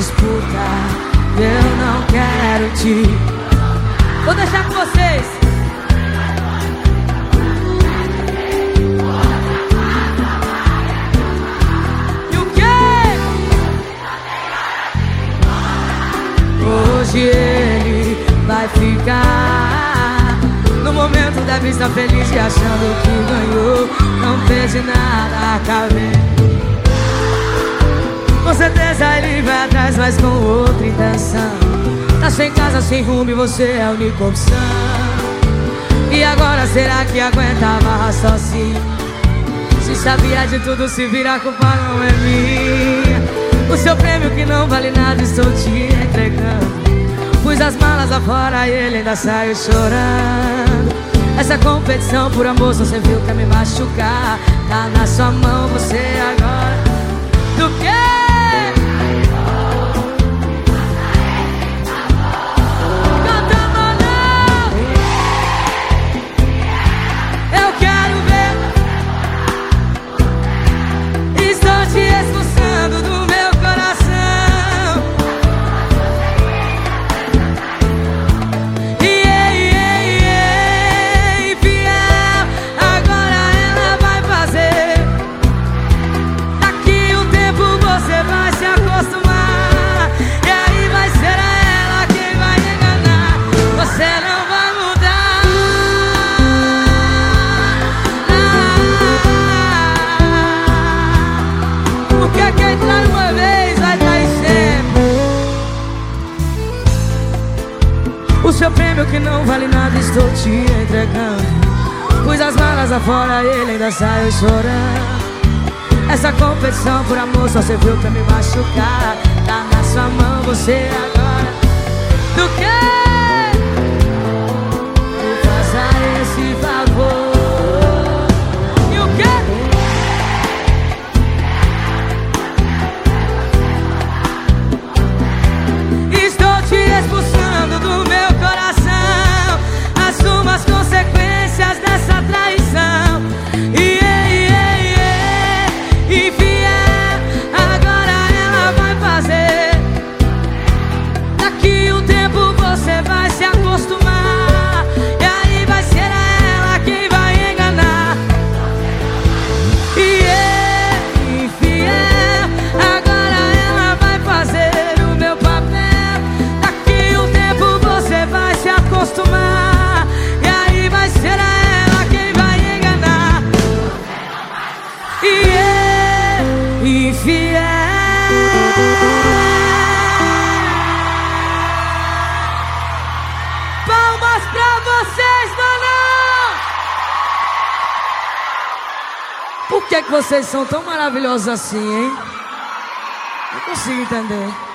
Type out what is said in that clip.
disputa. Eu não quero te. Vou deixar com vocês. E o quê? Hoje ele vai ficar No momento deve estar feliz e achando que ganhou Não fez nada, acabei Tá sem casa, sem rumo e você é a única opção. E agora será que aguenta amarrar sozinho? Se sabia de tudo, se virar, culpa não é minha. O seu prêmio que não vale nada, estou te entregando. Pus as malas lá fora e ele ainda saiu chorando. Essa competição por amor só serviu pra me machucar. Tá na sua mão você agora seu prêmio que não vale nada estou te entregando. Pus as malas afora ele ainda saiu chorando. Essa competição por amor só serviu pra me machucar. Tá na sua mão você agora Que, que vocês são tão maravilhosos assim, hein? Não consigo entender.